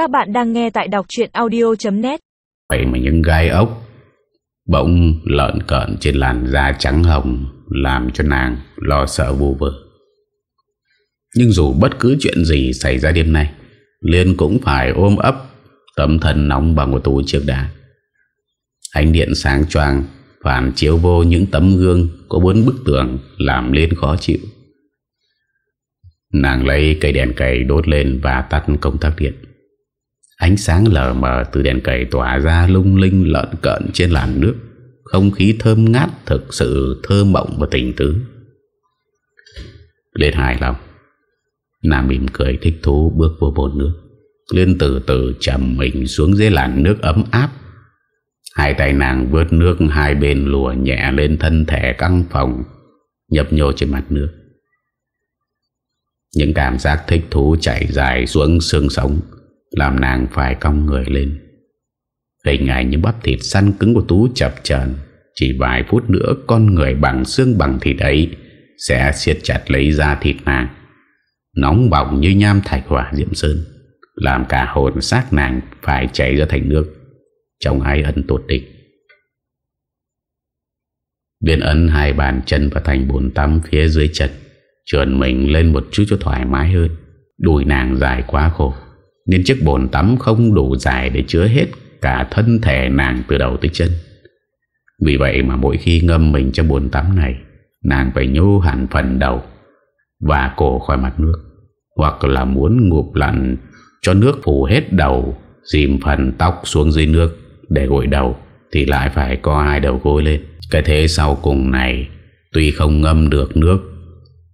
Các bạn đang nghe tại đọc chuyện audio.net Vậy mà những gai ốc Bỗng lợn cợn trên làn da trắng hồng Làm cho nàng lo sợ vô vơ. Nhưng dù bất cứ chuyện gì xảy ra đêm nay, Liên cũng phải ôm ấp Tấm thân nóng bằng của tủ trước đá Ánh điện sáng choàng Phản chiếu vô những tấm gương Có bốn bức tường Làm Liên khó chịu. Nàng lấy cây đèn cầy đốt lên Và tắt công tắc điện. Ánh sáng lờ mờ từ đèn cầy tỏa ra lung linh lợn cận trên làn nước. Không khí thơm ngát thực sự thơ mộng và tình tứ. Liên hài lòng. Nàng mỉm cười thích thú bước vô bồn nước. Liên từ từ chầm mình xuống dưới làn nước ấm áp. Hai tay nàng vớt nước hai bên lùa nhẹ lên thân thể căng phòng Nhập nhô trên mặt nước. Những cảm giác thích thú chảy dài xuống xương sống. Làm nàng phải cong người lên. Hình ảnh như bắp thịt săn cứng của Tú chập trần Chỉ vài phút nữa, con người bằng xương bằng thịt ấy Sẽ siết chặt lấy da thịt nàng. Nóng bỏng như nham thạch hỏa diệm sơn. Làm cả hồn xác nàng phải chảy ra thành nước. Trong ai ân tột địch. Biên ấn hai bàn chân và thành bồn tắm phía dưới chân, Trườn mình lên một chút cho thoải mái hơn, Đùi nàng dài quá khổ. Nên chiếc bồn tắm không đủ dài để chứa hết cả thân thể nàng từ đầu tới chân. Vì vậy mà mỗi khi ngâm mình trong bồn tắm này, Nàng phải nhô hẳn phần đầu Và cổ khỏi mặt nước, Hoặc là muốn ngụp lặn cho nước phủ hết đầu, Dìm phần tóc xuống dưới nước Để gội đầu Thì lại phải có hai đầu gối lên. Cái thế sau cùng này, Tuy không ngâm được nước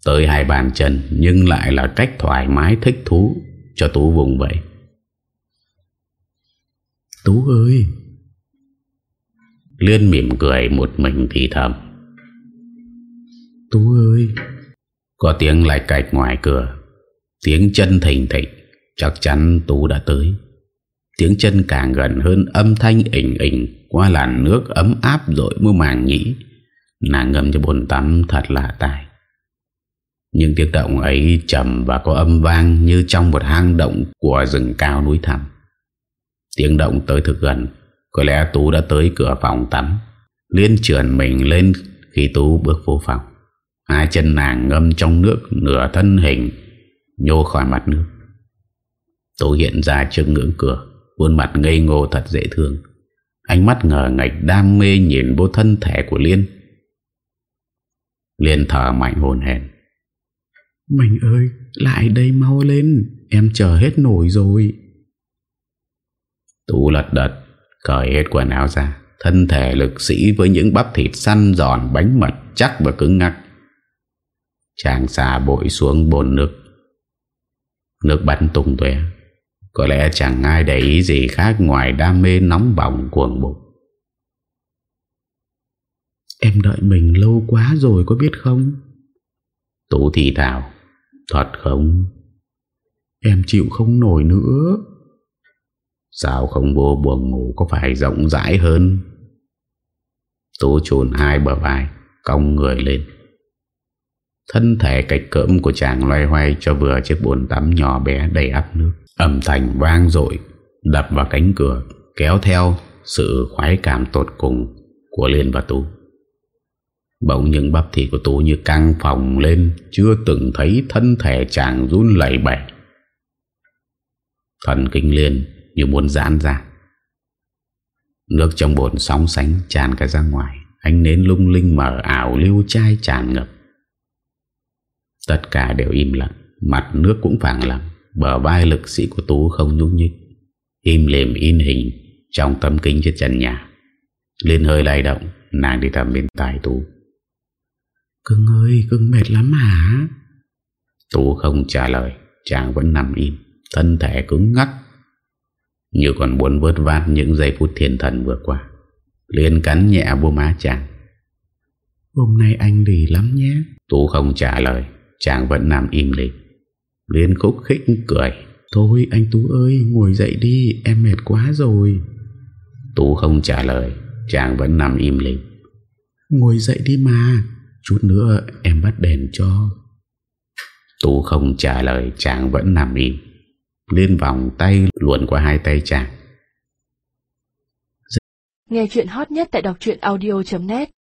Tới hai bàn chân Nhưng lại là cách thoải mái thích thú cho Tú vùng vậy. Tú ơi! Liên mỉm cười một mình thì thầm. Tú ơi! Có tiếng lại cạch ngoài cửa. Tiếng chân thình thịch, Chắc chắn Tú đã tới. Tiếng chân càng gần hơn âm thanh ỉnh ỉnh Qua làn nước ấm áp rồi mưa màng nhĩ. Nàng ngâm cho bồn tắm thật lạ tài nhưng tiếng động ấy trầm và có âm vang Như trong một hang động của rừng cao núi thẳm. Tiếng động tới thực gần, Có lẽ Tú đã tới cửa phòng tắm, Liên trườn mình lên khi Tú bước vô phòng. Hai chân nàng ngâm trong nước Nửa thân hình, Nhô khỏi mặt nước. Tú hiện ra trước ngưỡng cửa, Khuôn mặt ngây ngô thật dễ thương. Ánh mắt ngờ ngạch đam mê Nhìn vô thân thể của Liên. Liên thở mạnh hồn hèn mình ơi Lại đây mau lên Em chờ hết nổi rồi. Tú lật đật Cởi hết quần áo ra Thân thể lực sĩ với những bắp thịt săn giòn Bánh mật chắc và cứng ngắc. Chàng xà bội xuống bồn nước. Nước bắn tung tuệ Có lẽ chẳng ai để ý gì khác Ngoài đam mê nóng bỏng cuồng bụng. Em đợi mình lâu quá rồi có biết không? Tú thì thảo Thật không? Em chịu không nổi nữa. Sao không vô buồn ngủ, có phải rộng rãi hơn? Tú chùn hai bờ vai, Cong người lên. Thân thể cạch cỡm của chàng loay hoay Cho vừa chiếc bồn tắm nhỏ bé đầy áp nước. Âm thanh vang dội, Đập vào cánh cửa, Kéo theo sự khoái cảm tột cùng Của Liên và Tú. Bỗng những bắp thịt của Tú như căng phòng lên, Chưa từng thấy thân thể chàng run lẩy bẩy. Thần kinh liền như muốn giãn ra. Nước trong bồn sóng sánh tràn cả ra ngoài, Ánh nến lung linh mở ảo lưu chai tràn ngập. Tất cả đều im lặng, Mặt nước cũng phẳng lặng, Bờ vai lực sĩ của Tú không nhúc nhích. Im lềm in hình Trong tấm kính trên trần nhà. Lên hơi lay động, Nàng đi thầm bên tai Tú. Cưng ơi cưng mệt lắm hả? Tú không trả lời Chàng vẫn nằm im Thân thể cứng ngắc. Như còn buồn vớt vát những giây phút thiên thần vừa qua Liên cắn nhẹ vô má chàng. Hôm nay anh lì lắm nhé. Tú không trả lời Chàng vẫn nằm im lì. Liên khúc khích cười. Thôi anh Tú ơi ngồi dậy đi Em mệt quá rồi. Tú không trả lời Chàng vẫn nằm im lì. Ngồi dậy đi mà Chút nữa em bắt đèn cho. Tú không trả lời Chàng vẫn nằm im. Lên vòng tay luồn qua hai tay chàng. Nghe chuyện hot nhất tại đọc audio.net